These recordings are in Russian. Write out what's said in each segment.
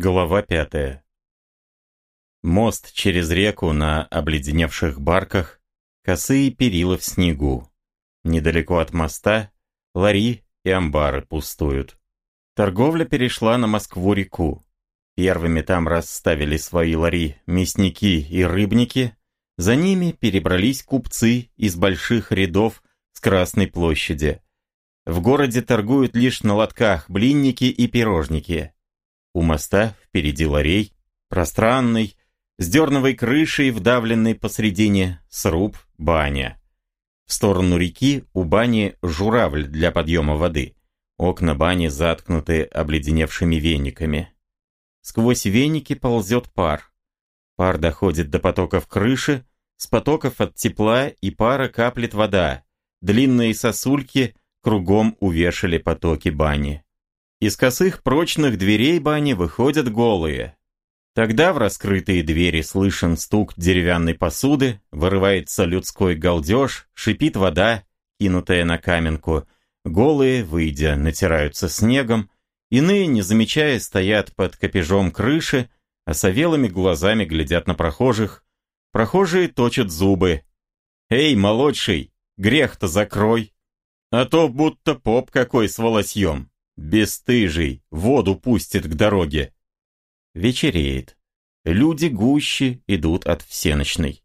Глава пятая. Мост через реку на обледеневших барках, косые перила в снегу. Недалеко от моста лари и амбары пустуют. Торговля перешла на Москву-реку. Первыми там расставили свои лари мясники и рыбники, за ними перебрались купцы из больших рядов с Красной площади. В городе торгуют лишь на лотках блинники и пирожники – у моста впереди ларей, пространный, с дерновой крышей, вдавленной посредине, сруб, баня. В сторону реки у бани журавль для подъема воды. Окна бани заткнуты обледеневшими вениками. Сквозь веники ползет пар. Пар доходит до потоков крыши, с потоков от тепла и пара каплет вода. Длинные сосульки кругом увешали потоки бани. Из косых прочных дверей бани выходят голые. Тогда в раскрытые двери слышен стук деревянной посуды, вырывается людской галдеж, шипит вода, кинутая на каменку. Голые, выйдя, натираются снегом, иные, не замечая, стоят под копежом крыши, а совелыми глазами глядят на прохожих. Прохожие точат зубы. «Эй, молодший, грех-то закрой!» А то будто поп какой с волосьем. Бестыжий, воду пустит к дороге. Вечереет. Люди гуще идут от всеночной.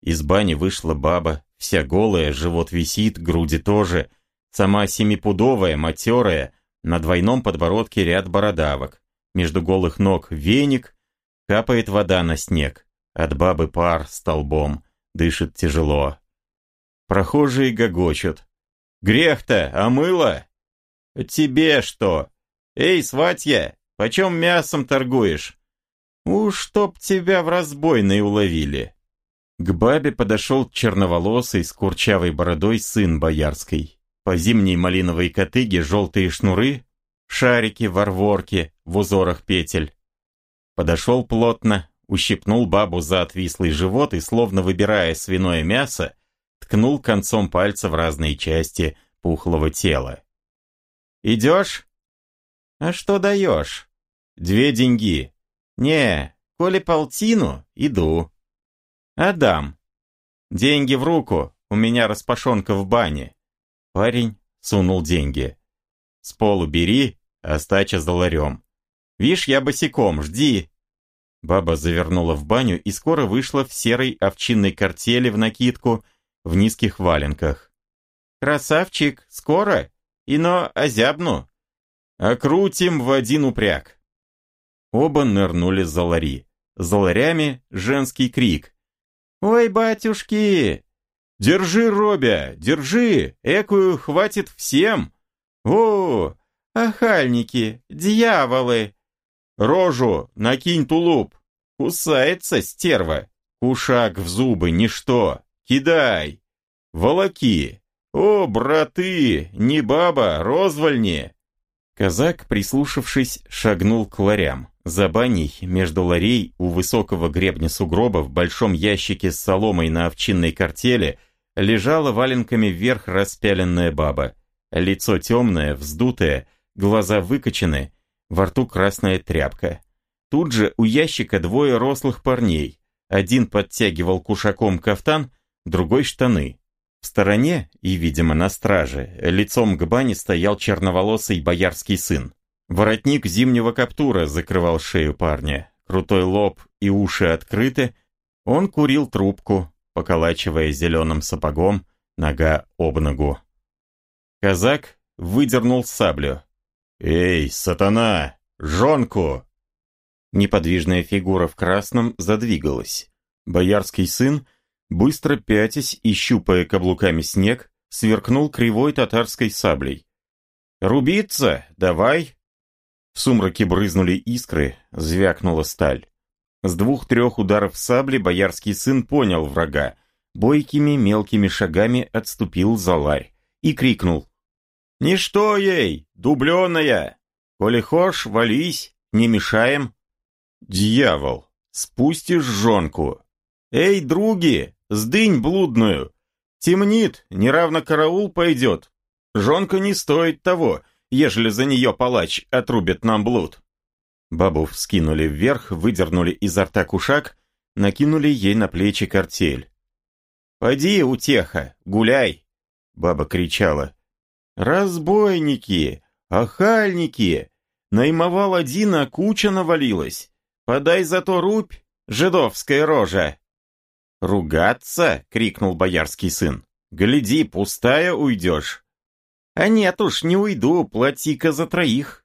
Из бани вышла баба, вся голая, живот висит, груди тоже. Сама семипудовая, матерая, на двойном подбородке ряд бородавок. Между голых ног веник, капает вода на снег. От бабы пар столбом, дышит тяжело. Прохожие гогочут. «Грех-то, а мыло?» «Тебе что? Эй, сватья, почем мясом торгуешь?» «Уж чтоб тебя в разбойной уловили!» К бабе подошел черноволосый с курчавой бородой сын боярской. По зимней малиновой котыге желтые шнуры, шарики, ворворки в узорах петель. Подошел плотно, ущипнул бабу за отвислый живот и, словно выбирая свиное мясо, ткнул концом пальца в разные части пухлого тела. Идешь? А что даешь? Две деньги. Не, коли полтину, иду. Адам. Деньги в руку, у меня распашонка в бане. Парень сунул деньги. С полу бери, остача за ларем. Вишь, я босиком, жди. Баба завернула в баню и скоро вышла в серой овчинной картеле в накидку, в низких валенках. «Красавчик, скоро?» Ино озябну. Окрутим в один упряг. Оба нырнули за лари. За ларями женский крик. «Ой, батюшки! Держи, Робя, держи! Экую хватит всем! О, охальники, дьяволы! Рожу накинь тулуп! Кусается стерва! Кушак в зубы, ничто! Кидай! Волоки! «О, браты, не баба, розвольни!» Казак, прислушавшись, шагнул к ларям. За баней, между ларей, у высокого гребня сугроба, в большом ящике с соломой на овчинной картеле, лежала валенками вверх распяленная баба. Лицо темное, вздутое, глаза выкочены, во рту красная тряпка. Тут же у ящика двое рослых парней. Один подтягивал кушаком кафтан, другой штаны. В стороне, и, видимо, на страже, лицом к бане стоял черноволосый боярский сын. Воротник зимнего каптура закрывал шею парня. Крутой лоб и уши открыты. Он курил трубку, поколачивая зеленым сапогом, нога об ногу. Казак выдернул саблю. «Эй, сатана! Жонку!» Неподвижная фигура в красном задвигалась. Боярский сын быстро пятясь и щупая каблуками снег, сверкнул кривой татарской саблей. «Рубиться? Давай!» В сумраке брызнули искры, звякнула сталь. С двух-трех ударов сабли боярский сын понял врага, бойкими мелкими шагами отступил за ларь и крикнул. «Ничто ей, дубленая! Коли хошь, вались, не мешаем!» «Дьявол! Спустишь жонку! Эй, други, Сдынь блудную! Темнит, неравно караул пойдет. Жонка не стоит того, ежели за нее палач отрубит нам блуд. Бабу вскинули вверх, выдернули изо рта кушак, накинули ей на плечи картель. «Поди, утеха, гуляй!» Баба кричала. «Разбойники! Охальники! Наймовал один, а куча навалилась! Подай зато рубь, жидовская рожа!» «Ругаться?» — крикнул боярский сын. «Гляди, пустая уйдешь!» «А нет уж, не уйду, плати-ка за троих!»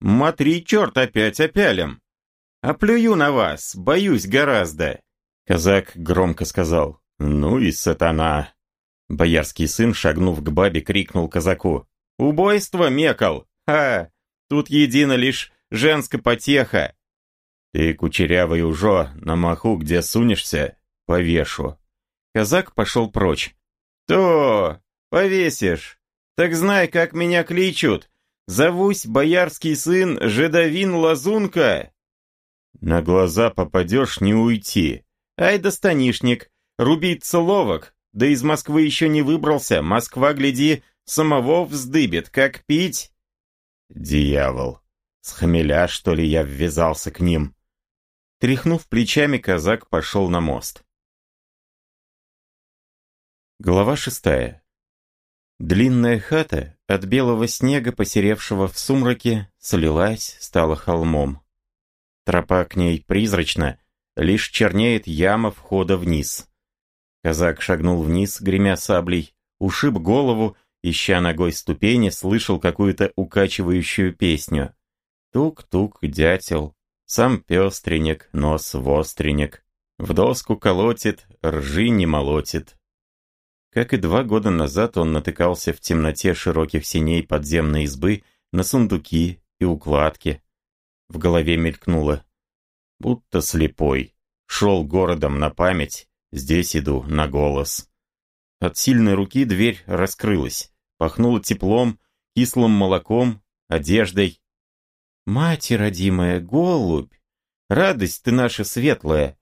«Матри, черт, опять опялим!» «Оплюю на вас, боюсь гораздо!» Казак громко сказал. «Ну и сатана!» Боярский сын, шагнув к бабе, крикнул казаку. «Убойство, мекал! Ха! Тут едино лишь женская потеха!» «Ты, кучерявый ужо, на маху, где сунешься, повешу!» Казак пошел прочь. «То! Повесишь! Так знай, как меня кличут! Зовусь боярский сын Жедовин Лазунка!» На глаза попадешь, не уйти. Ай да станишник, рубиться ловок, да из Москвы еще не выбрался, Москва, гляди, самого вздыбит, как пить. Дьявол, с хмеля, что ли, я ввязался к ним? Тряхнув плечами, казак пошел на мост. Глава шестая. Длинная хата, от белого снега, посеревшего в сумраке, слилась, стала холмом. Тропа к ней призрачна, лишь чернеет яма входа вниз. Казак шагнул вниз, гремя саблей, ушиб голову, ища ногой ступени, слышал какую-то укачивающую песню. Тук-тук, дятел, сам пестренек, нос востренек, в доску колотит, ржи не молотит. Как и два года назад он натыкался в темноте широких синей подземной избы на сундуки и укладки, в голове мелькнуло. Будто слепой. Шел городом на память, здесь иду на голос. От сильной руки дверь раскрылась. Пахнуло теплом, кислым молоком, одеждой. «Мать родимая, голубь! Радость ты наша светлая!»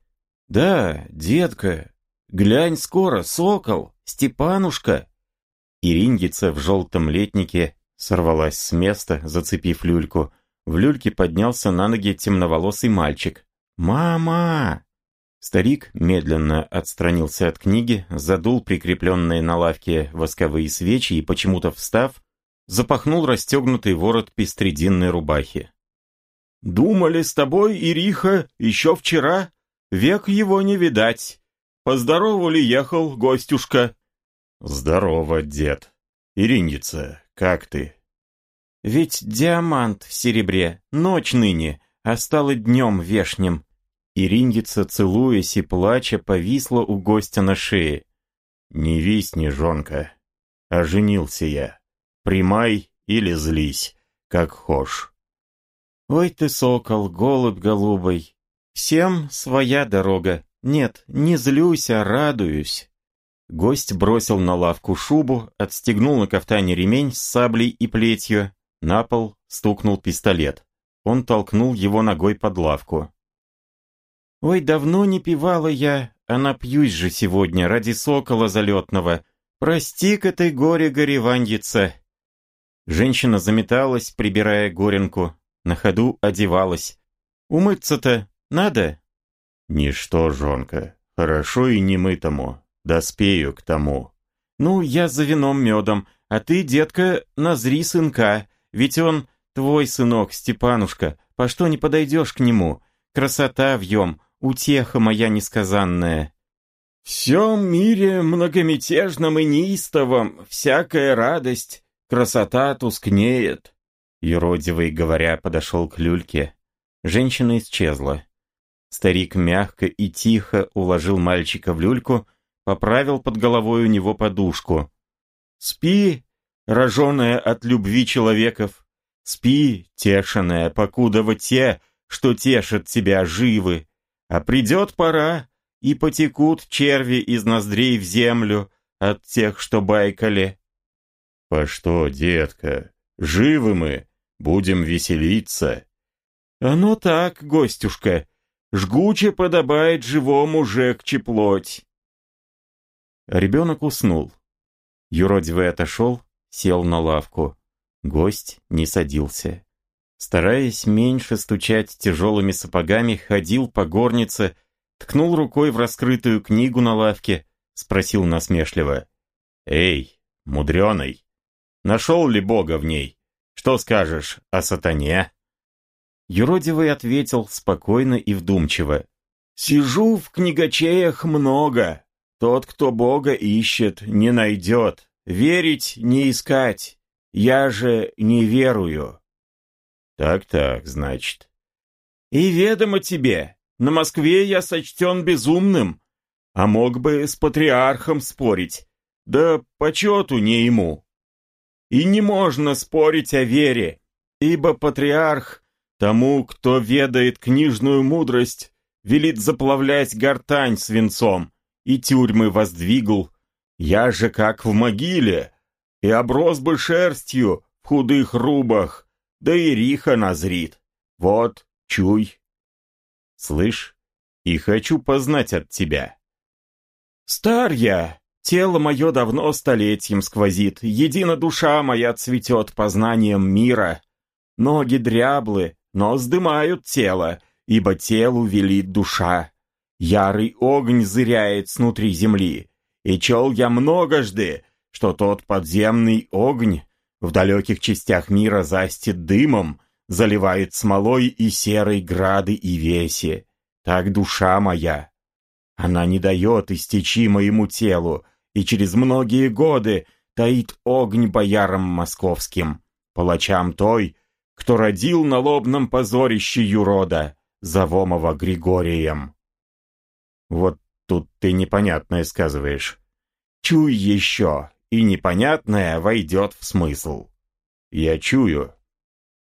«Да, детка, глянь скоро, сокол, Степанушка!» Ирингица в желтом летнике сорвалась с места, зацепив люльку. В люльке поднялся на ноги темноволосый мальчик. «Мама!» Старик медленно отстранился от книги, задул прикрепленные на лавке восковые свечи и, почему-то встав, запахнул расстегнутый ворот пестрединной рубахи. «Думали с тобой, Ириха, еще вчера? Век его не видать. Поздорову ли ехал, гостюшка?» «Здорово, дед. Ириница, как ты?» Ведь диамант в серебре, ночь ныне, а стало днем вешним. Ириндица, целуясь и плача, повисла у гостя на шее. «Не висни, жонка, а женился я. Примай или злись, как хошь». «Ой ты, сокол, голубь голубой, всем своя дорога. Нет, не злюсь, а радуюсь». Гость бросил на лавку шубу, отстегнул на кафтане ремень с саблей и плетью, на пол стукнул пистолет. Он толкнул его ногой под лавку. «Ой, давно не пивала я, а напьюсь же сегодня ради сокола залетного. Прости-ка ты, горе-гореваньица!» Женщина заметалась, прибирая горенку, на ходу одевалась. «Умыться-то надо?» «Ничто, жонка, хорошо и немытому, доспею к тому». «Ну, я за вином медом, а ты, детка, назри сынка, ведь он твой сынок, Степанушка, по что не подойдешь к нему? Красота вьем, утеха моя несказанная». «Всем мире многомятежном и неистовом всякая радость, красота тускнеет». Юродивый, говоря, подошел к люльке. Женщина исчезла. Старик мягко и тихо уложил мальчика в люльку, поправил под головой у него подушку. «Спи, роженая от любви человеков. Спи, тешенная, покудова те, что тешат тебя, живы. А придет пора, и потекут черви из ноздрей в землю от тех, что байкали. По что, детка, живы мы, будем веселиться. Оно так, гостюшка, жгуче подобает живому жегче плоть. Ребенок уснул. Юродивый отошел, сел на лавку. Гость не садился. Стараясь меньше стучать тяжелыми сапогами, ходил по горнице, ткнул рукой в раскрытую книгу на лавке, спросил насмешливо. «Эй, мудреный, нашел ли Бога в ней? Что скажешь о сатане?» Юродивый ответил спокойно и вдумчиво. «Сижу в книгачеях много. Тот, кто Бога ищет, не найдет. Верить не искать. Я же не верую». «Так-так, значит». «И ведомо тебе, на Москве я сочтен безумным, а мог бы с патриархом спорить, да почету не ему. И не можно спорить о вере, ибо патриарх тому, кто ведает книжную мудрость, велит заплавлять гортань свинцом, и тюрьмы воздвигл. Я же как в могиле, и оброс бы шерстью в худых рубах, да и риха назрит. Вот, чуй. Слышь, и хочу познать от тебя. Стар я, тело мое давно столетием сквозит, едина душа моя цветет познанием мира. Ноги дряблы, но сдымают тело, ибо телу велит душа. Ярый огонь зыряет снутри земли, и чел я многожды, что тот подземный огонь в далеких частях мира застит дымом, заливает смолой и серой грады и веси. Так душа моя. Она не дает истечи моему телу, и через многие годы таит огонь боярам московским, палачам той, кто родил на лобном позорище юрода, завомого Григорием. Вот тут ты непонятное сказываешь. Чуй еще, и непонятное войдет в смысл. Я чую.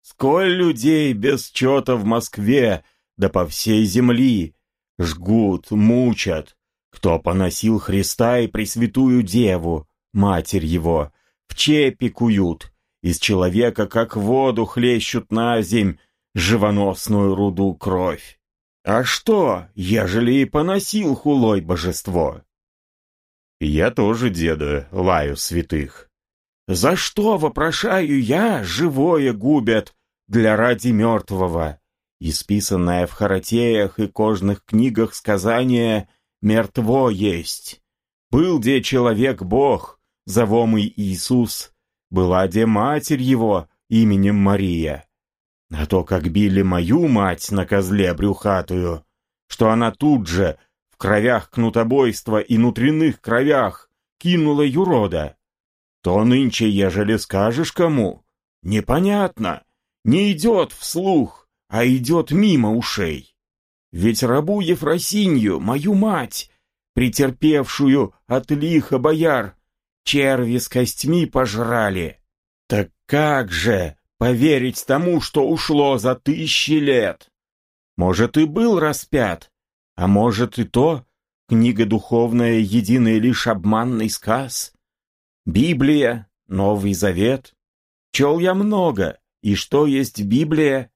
Сколь людей без чета в Москве, да по всей земли, жгут, мучат, кто поносил Христа и Пресвятую Деву, Матерь Его, в чепи куют, из человека, как воду, хлещут на земь живоносную руду кровь. А что, ежели и поносил хулой божество? Я тоже, деда, лаю святых. За что, вопрошаю я, живое губят для ради мертвого? Исписанное в харатеях и кожных книгах сказание «Мертво есть». Был где человек-бог, завомый Иисус, была де матерь его именем Мария. А то, как били мою мать на козле брюхатую, что она тут же, в кровях кнутобойства и внутренних кровях, кинула юрода, то нынче, ежели скажешь кому, непонятно, не идет вслух, а идет мимо ушей. Ведь рабу Ефросинью, мою мать, претерпевшую от лиха бояр, черви с костьми пожрали. Так как же поверить тому, что ушло за тысячи лет? Может, и был распят, а может и то, книга духовная единая лишь обманный сказ. Библия, Новый Завет. Чел я много, и что есть Библия?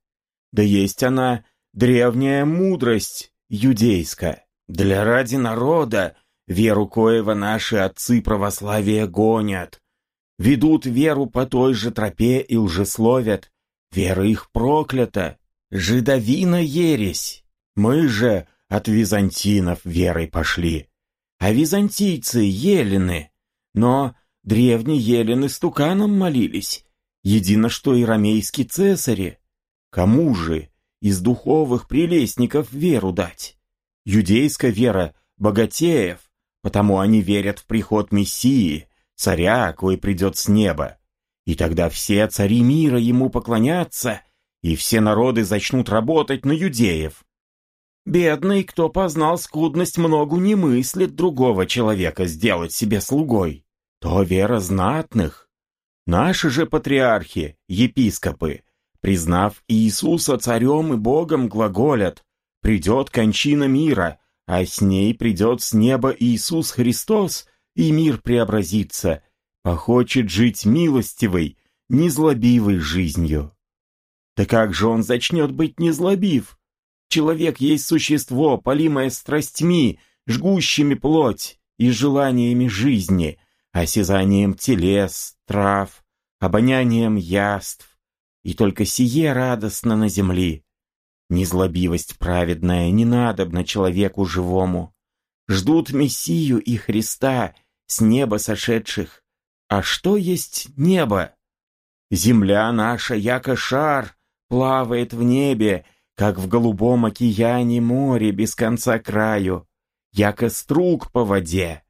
Да есть она древняя мудрость юдейская. Для ради народа веру коего наши отцы православия гонят. Ведут веру по той же тропе и лжесловят. Вера их проклята, жидовина ересь. Мы же от византинов верой пошли. А византийцы елены, но древние елены стуканом молились, едино что и ромейские цесари. Кому же из духовых прелестников веру дать? Юдейская вера богатеев, потому они верят в приход Мессии, царя, кой придет с неба. И тогда все цари мира ему поклонятся, и все народы зачнут работать на юдеев. Бедный, кто познал скудность многу, не мыслит другого человека сделать себе слугой. То вера знатных. Наши же патриархи, епископы, признав Иисуса царем и Богом, глаголят, придет кончина мира, а с ней придет с неба Иисус Христос, и мир преобразится, похочет жить милостивой, незлобивой жизнью. Да как же он зачнет быть незлобив? Человек есть существо, полимое страстьми, жгущими плоть и желаниями жизни, осязанием телес, трав, обонянием яств, и только сие радостно на земли. Незлобивость праведная не надобна человеку живому. Ждут Мессию и Христа с неба сошедших. А что есть небо? Земля наша, яко шар, плавает в небе, как в голубом океане море без конца краю, яко струк по воде.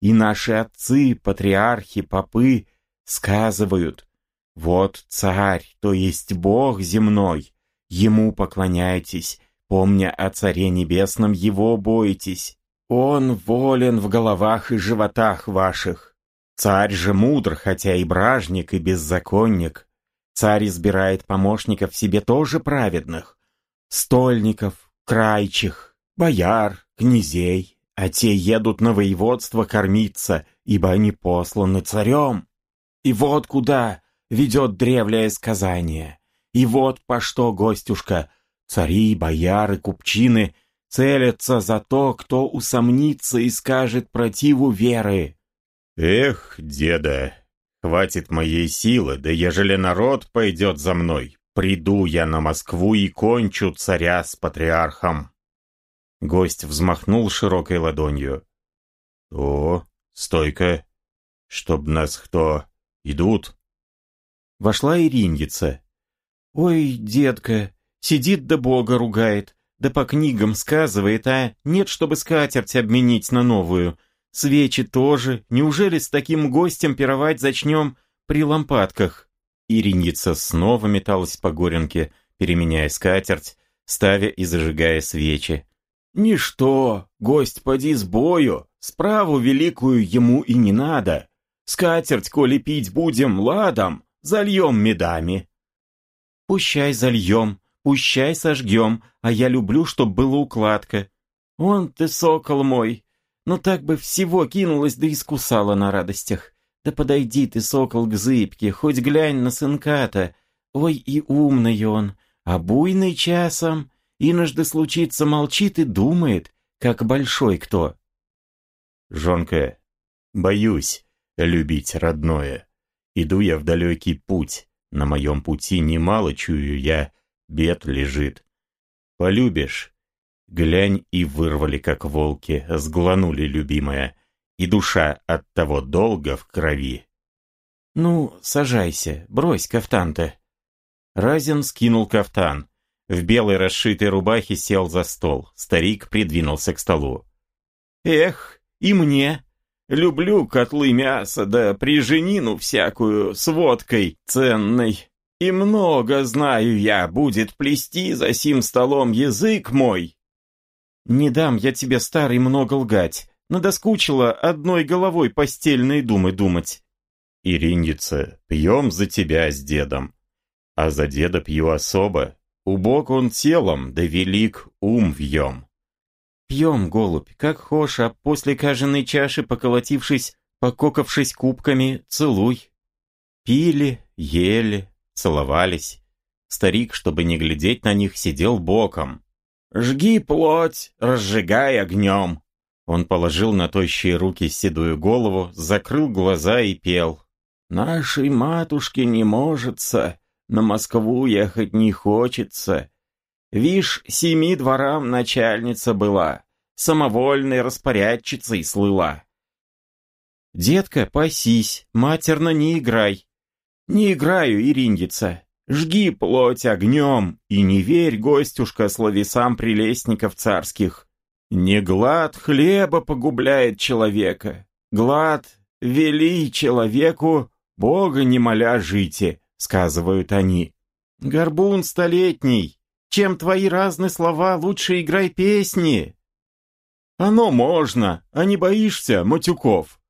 И наши отцы, патриархи, попы сказывают, вот царь, то есть Бог земной, ему поклоняйтесь, помня о Царе Небесном, его бойтесь. Он волен в головах и животах ваших. Царь же мудр, хотя и бражник, и беззаконник. Царь избирает помощников себе тоже праведных. Стольников, крайчих, бояр, князей, а те едут на воеводство кормиться, ибо они посланы царем. И вот куда ведет древлее сказание. И вот по что, гостюшка, цари, бояры, купчины целятся за то, кто усомнится и скажет противу веры. Эх, деда, хватит моей силы, да ежели народ пойдет за мной, приду я на Москву и кончу царя с патриархом. Гость взмахнул широкой ладонью. «О, стойка! Чтоб нас кто... идут?» Вошла Ириндица. «Ой, детка, сидит да Бога ругает, да по книгам сказывает, а нет, чтобы скатерть обменить на новую. Свечи тоже, неужели с таким гостем пировать зачнем при лампадках?» Ириндица снова металась по горенке, переменяя скатерть, ставя и зажигая свечи. «Ничто, гость поди с бою, справу великую ему и не надо. Скатерть, коли пить будем ладом, зальем медами». «Пущай зальем, пущай сожгем, а я люблю, чтоб была укладка. Он ты, сокол мой, ну так бы всего кинулась да искусала на радостях. Да подойди ты, сокол, к зыбке, хоть глянь на сынка-то. Ой, и умный он, а буйный часом, иножды случится молчит и думает, как большой кто. Жонка, боюсь любить родное. Иду я в далекий путь, на моем пути немало чую я, бед лежит. Полюбишь, глянь и вырвали, как волки, сгланули, любимая, и душа от того долга в крови. Ну, сажайся, брось кафтан-то. Разин скинул кафтан. В белой расшитой рубахе сел за стол. Старик придвинулся к столу. «Эх, и мне!» Люблю котлы мяса, да приженину всякую с водкой ценной. И много, знаю я, будет плести за сим столом язык мой. Не дам я тебе, старый, много лгать. Надоскучило одной головой постельные думы думать. Ириница, пьем за тебя с дедом. А за деда пью особо. Убог он телом, да велик ум вьем. Пьем, голубь, как хошь, а после каженной чаши, поколотившись, пококавшись кубками, целуй. Пили, ели, целовались. Старик, чтобы не глядеть на них, сидел боком. «Жги плоть, разжигай огнем!» Он положил на тощие руки седую голову, закрыл глаза и пел. «Нашей матушке не можется, на Москву ехать не хочется, Вишь, семи дворам начальница была, самовольной распорядчицей слыла. Детка, пасись, матерно не играй. Не играю, Ириндица. Жги плоть огнем, и не верь, гостюшка, словесам прелестников царских. Не глад хлеба погубляет человека. Глад вели человеку, Бога не моля жите, сказывают они. Горбун столетний, чем твои разные слова, лучше играй песни. Оно можно, а не боишься, Матюков.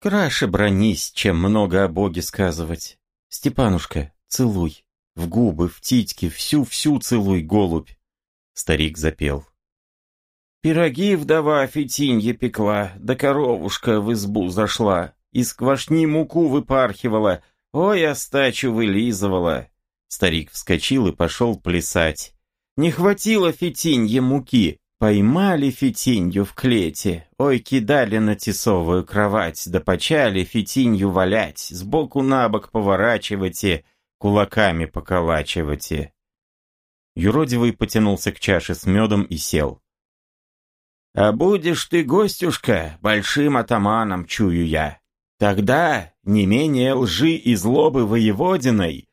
Краше бронись, чем много о Боге сказывать. Степанушка, целуй. В губы, в титьки, всю-всю целуй, голубь. Старик запел. Пироги вдова Фетинья пекла, да коровушка в избу зашла, из квашни муку выпархивала, ой, остачу вылизывала. Старик вскочил и пошел плясать. Не хватило фитинье муки. Поймали фитинью в клете, ой, кидали на тесовую кровать, да почали фитинью валять, сбоку на бок поворачивайте, кулаками поколачивайте. Юродивый потянулся к чаше с медом и сел. «А будешь ты, гостюшка, большим атаманом, чую я. Тогда не менее лжи и злобы воеводиной,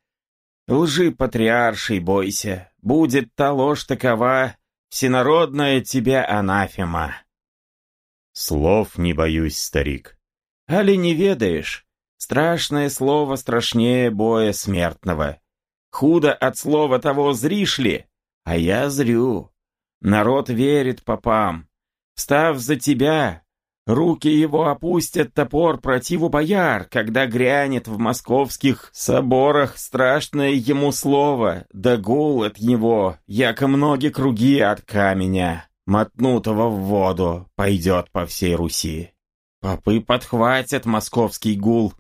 лжи патриаршей бойся, будет та ложь такова, всенародная тебе анафема». «Слов не боюсь, старик». «Али не ведаешь? Страшное слово страшнее боя смертного. Худо от слова того зришь ли? А я зрю. Народ верит попам. Встав за тебя, руки его опустят топор противу бояр, когда грянет в московских соборах страшное ему слово, да гул от него, яко многие круги от каменя, мотнутого в воду, пойдет по всей Руси. Попы подхватят московский гул.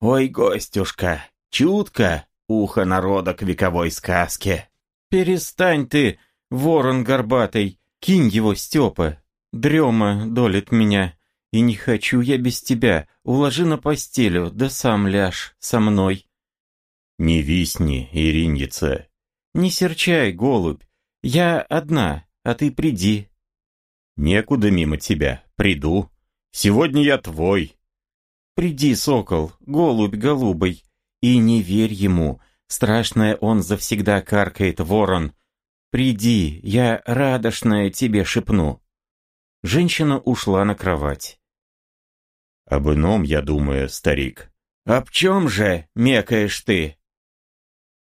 Ой, гостюшка, чутко, ухо народа к вековой сказке. «Перестань ты, ворон горбатый, кинь его, Степа. Дрема долит меня, и не хочу я без тебя. Уложи на постелю, да сам ляжь со мной». «Не висни, Ириньица». «Не серчай, голубь, я одна, а ты приди». «Некуда мимо тебя, приду. Сегодня я твой». «Приди, сокол, голубь голубой, и не верь ему, страшное он завсегда каркает, ворон. Приди, я радошное тебе шепну. Женщина ушла на кровать. Об ином я думаю, старик. Об чем же мекаешь ты?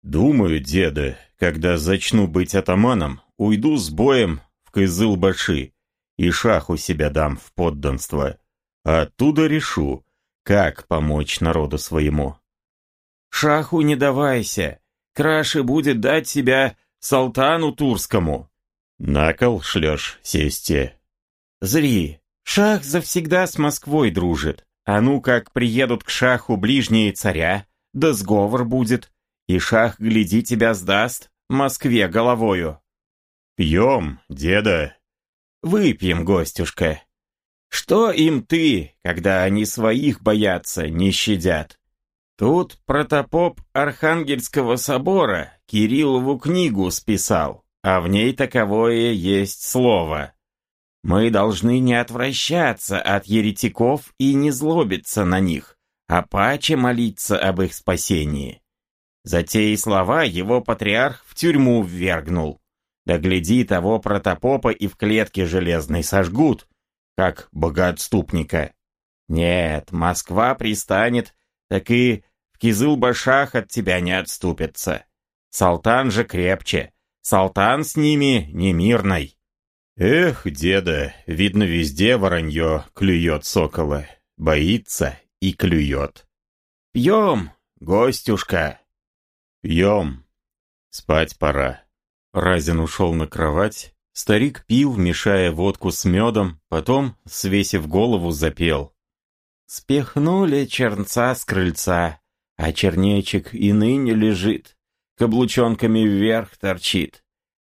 Думаю, деда, когда зачну быть атаманом, уйду с боем в Кызыл-Баши и шаху себя дам в подданство. А оттуда решу, как помочь народу своему. Шаху не давайся. Краше будет дать себя Салтану Турскому. На кол шлешь, сесте. Зри, шах завсегда с Москвой дружит. А ну как приедут к шаху ближние царя, да сговор будет, и шах, гляди, тебя сдаст Москве головою. Пьем, деда. Выпьем, гостюшка. Что им ты, когда они своих боятся, не щадят? Тут протопоп Архангельского собора Кириллову книгу списал, а в ней таковое есть слово. Мы должны не отвращаться от еретиков и не злобиться на них, а паче молиться об их спасении. За те и слова его патриарх в тюрьму ввергнул. Да гляди, того протопопа и в клетке железной сожгут, как богоотступника. Нет, Москва пристанет так и в Кизыл-Башах от тебя не отступятся. Салтан же крепче. Салтан с ними не мирный. Эх, деда, видно везде воронье клюет сокола. Боится и клюет. Пьем, гостюшка. Пьем. Спать пора. Разин ушел на кровать. Старик пил, мешая водку с медом, потом, свесив голову, запел. Спехнули чернца с крыльца, а чернечек и ныне лежит, каблучонками вверх торчит.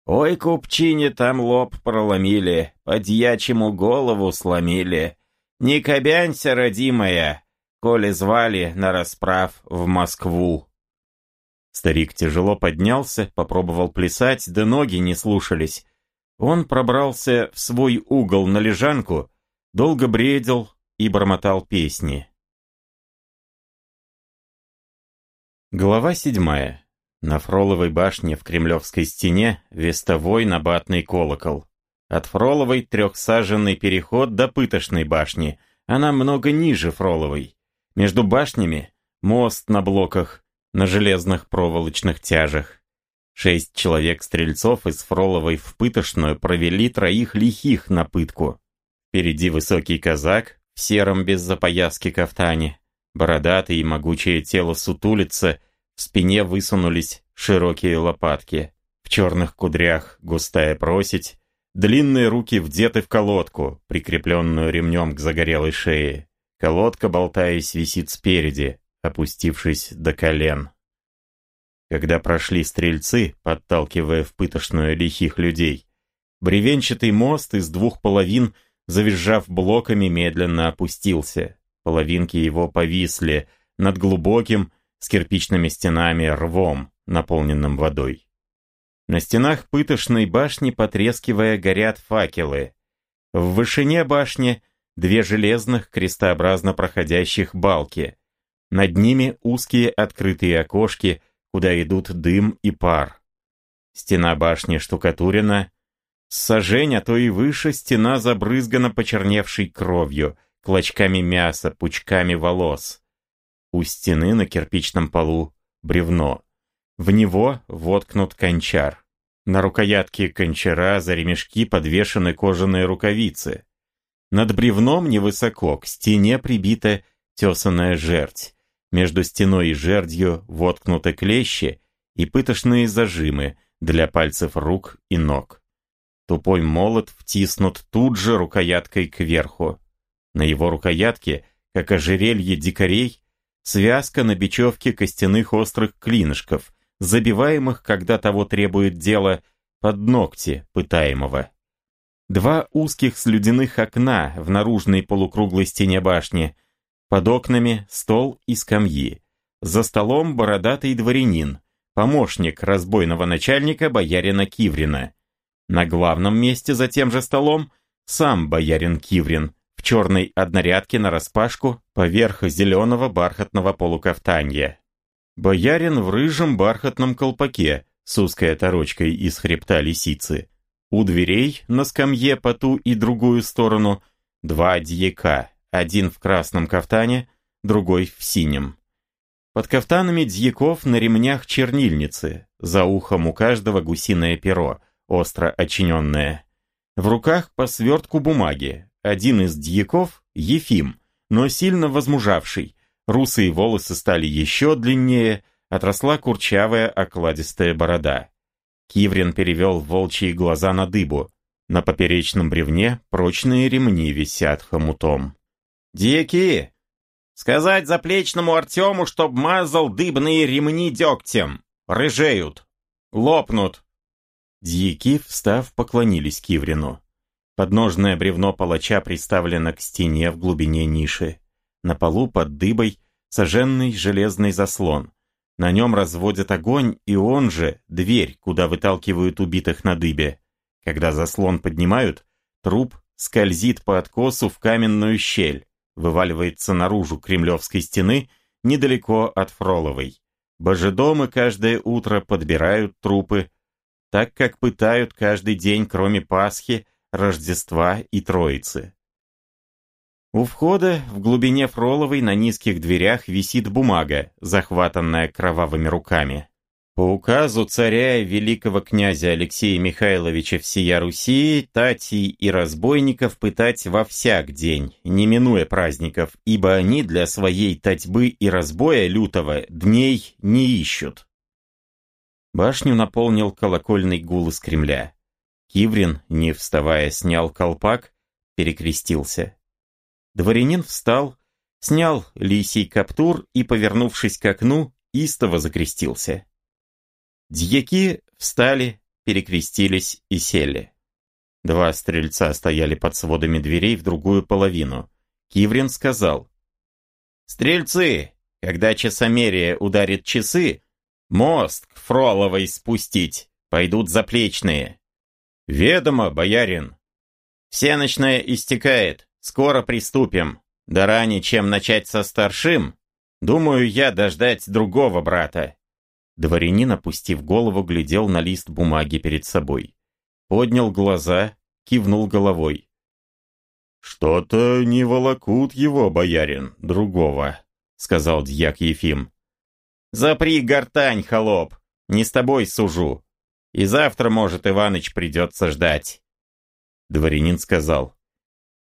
Ой, купчине там лоб проломили, по дьячему голову сломили. Не кобянься, родимая, коли звали на расправ в Москву. Старик тяжело поднялся, попробовал плясать, да ноги не слушались. Он пробрался в свой угол на лежанку, долго бредил и бормотал песни. Глава седьмая. На Фроловой башне в Кремлевской стене вестовой набатный колокол. От Фроловой трехсаженный переход до Пытошной башни. Она много ниже Фроловой. Между башнями мост на блоках, на железных проволочных тяжах. Шесть человек-стрельцов из Фроловой в Пытошную провели троих лихих на пытку. Впереди высокий казак в сером без запояски кафтане. Бородатый и могучее тело сутулится, в спине высунулись широкие лопатки. В черных кудрях густая просить, длинные руки вдеты в колодку, прикрепленную ремнем к загорелой шее. Колодка, болтаясь, висит спереди, опустившись до колен. Когда прошли стрельцы, подталкивая в пытошную лихих людей, бревенчатый мост из двух половин, завизжав блоками, медленно опустился. Половинки его повисли над глубоким, с кирпичными стенами рвом, наполненным водой. На стенах пытошной башни, потрескивая, горят факелы. В вышине башни две железных крестообразно проходящих балки. Над ними узкие открытые окошки, куда идут дым и пар. Стена башни штукатурена, сажень, а то и выше, стена забрызгана почерневшей кровью, клочками мяса, пучками волос. У стены на кирпичном полу бревно. В него воткнут кончар. На рукоятке кончара за ремешки подвешены кожаные рукавицы. Над бревном невысоко к стене прибита тесаная жердь. Между стеной и жердью воткнуты клещи и пытошные зажимы для пальцев рук и ног. Тупой молот втиснут тут же рукояткой кверху. На его рукоятке, как ожерелье дикарей, связка на бечевке костяных острых клинышков, забиваемых, когда того требует дело, под ногти пытаемого. Два узких слюдяных окна в наружной полукруглой стене башни, под окнами стол и скамьи. За столом бородатый дворянин, помощник разбойного начальника боярина Киврина. На главном месте за тем же столом сам боярин Киврин в черной однорядке нараспашку поверх зеленого бархатного полукафтанья. Боярин в рыжем бархатном колпаке с узкой оторочкой из хребта лисицы. У дверей на скамье по ту и другую сторону два дьяка, один в красном кафтане, другой в синем. Под кафтанами дьяков на ремнях чернильницы, за ухом у каждого гусиное перо, остро очиненное. В руках по свертку бумаги. Один из дьяков — Ефим, но сильно возмужавший, Русые волосы стали еще длиннее, отросла курчавая окладистая борода. Киврин перевел волчьи глаза на дыбу. На поперечном бревне прочные ремни висят хомутом. «Дьяки! Сказать заплечному Артему, чтоб мазал дыбные ремни дегтем! Рыжеют! Лопнут!» Дьяки, встав, поклонились Киврину. Подножное бревно палача приставлено к стене в глубине ниши. На полу под дыбой соженный железный заслон. На нем разводят огонь, и он же дверь, куда выталкивают убитых на дыбе. Когда заслон поднимают, труп скользит по откосу в каменную щель, вываливается наружу кремлевской стены недалеко от Фроловой. Божедомы каждое утро подбирают трупы, так как пытают каждый день, кроме Пасхи, Рождества и Троицы. У входа в глубине Фроловой на низких дверях висит бумага, захватанная кровавыми руками. По указу царя великого князя Алексея Михайловича всея Руси, татей и разбойников пытать во всяк день, не минуя праздников, ибо они для своей татьбы и разбоя лютого дней не ищут. Башню наполнил колокольный гул из Кремля. Киврин, не вставая, снял колпак, перекрестился. Дворянин встал, снял лисий каптур и, повернувшись к окну, истово закрестился. Дьяки встали, перекрестились и сели. Два стрельца стояли под сводами дверей в другую половину. Киврин сказал, «Стрельцы, когда часомерие ударит часы, мост к Фроловой спустить, пойдут заплечные». «Ведомо, боярин». «Всеночная истекает, Скоро приступим. Да ранее, чем начать со старшим, думаю я дождать другого брата». Дворянин, опустив голову, глядел на лист бумаги перед собой. Поднял глаза, кивнул головой. «Что-то не волокут его, боярин, другого», — сказал дьяк Ефим. «Запри гортань, холоп, не с тобой сужу. И завтра, может, Иваныч придется ждать». Дворянин сказал.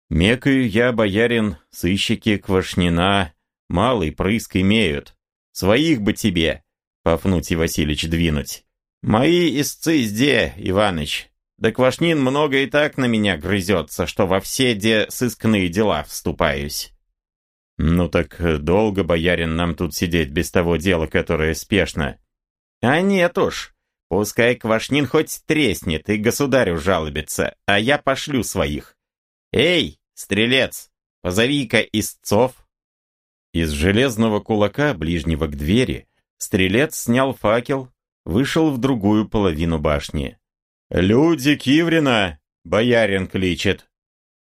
Мекаю я, боярин, сыщики Квашнина, малый прыск имеют. Своих бы тебе, Пафнутий Васильевич, двинуть. Мои истцы зде, Иваныч. Да Квашнин много и так на меня грызется, что во все де сыскные дела вступаюсь. Ну так долго, боярин, нам тут сидеть без того дела, которое спешно. А нет уж. Пускай Квашнин хоть треснет и государю жалобится, а я пошлю своих. «Эй, стрелец, позови-ка истцов!» Из железного кулака, ближнего к двери, стрелец снял факел, вышел в другую половину башни. «Люди Киврина!» — боярин кличет.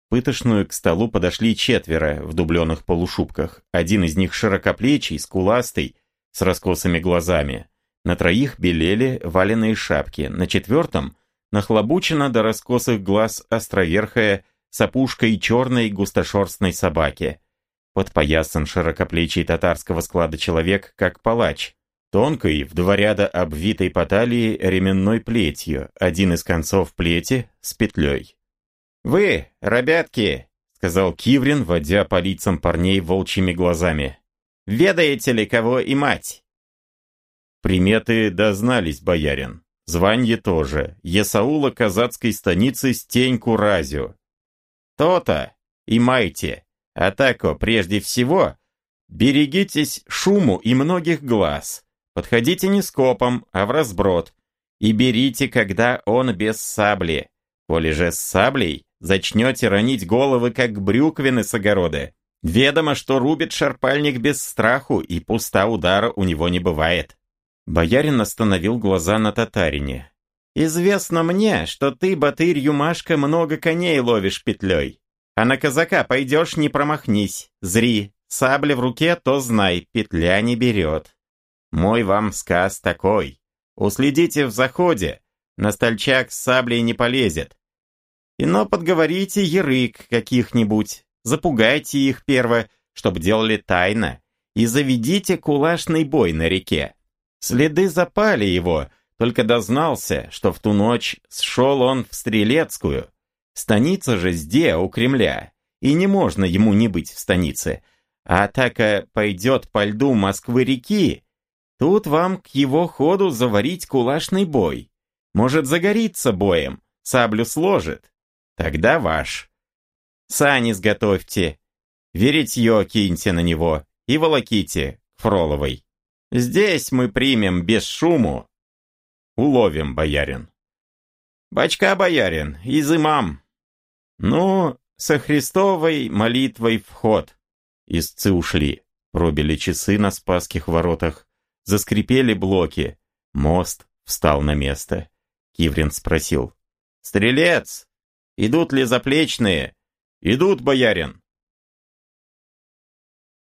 Пытошную к столу подошли четверо в дубленых полушубках. Один из них широкоплечий, скуластый, с раскосыми глазами. На троих белели валеные шапки, на четвертом нахлобучена до раскосых глаз островерхая с опушкой черной густошерстной собаки. Подпоясан широкоплечий татарского склада человек, как палач, тонкой, в два ряда обвитой по талии ременной плетью, один из концов плети с петлей. «Вы, ребятки!» — сказал Киврин, водя по лицам парней волчьими глазами. «Ведаете ли, кого и мать?» Приметы дознались, боярин. Званье тоже. Есаула казацкой станицы Стеньку Разю. То-то. И майте. А тако, прежде всего, берегитесь шуму и многих глаз. Подходите не скопом, а в разброд. И берите, когда он без сабли. Коли же с саблей, зачнете ронить головы, как брюквины с огорода. Ведомо, что рубит шарпальник без страху, и пуста удара у него не бывает. Боярин остановил глаза на татарине. «Известно мне, что ты, батырь Юмашка, много коней ловишь петлей. А на казака пойдешь, не промахнись. Зри, сабля в руке, то знай, петля не берет. Мой вам сказ такой. Уследите в заходе, на стольчак с саблей не полезет. Ино подговорите ерык каких-нибудь, запугайте их перво, чтоб делали тайно, и заведите кулашный бой на реке. Следы запали его, только дознался, что в ту ночь сшел он в Стрелецкую. Станица же здесь, у Кремля, и не можно ему не быть в станице. А атака пойдет по льду Москвы-реки, тут вам к его ходу заварить кулашный бой. Может загорится боем, саблю сложит, Тогда ваш. Сани сготовьте. Веритье киньте на него и волоките к Фроловой. Здесь мы примем без шуму. Уловим, боярин. Бачка, боярин, изымам. Ну, со Христовой молитвой вход. Истцы ушли. Пробили часы на Спасских воротах. Заскрипели блоки. Мост встал на место. Киврин спросил. «Стрелец, Идут ли заплечные? Идут, боярин.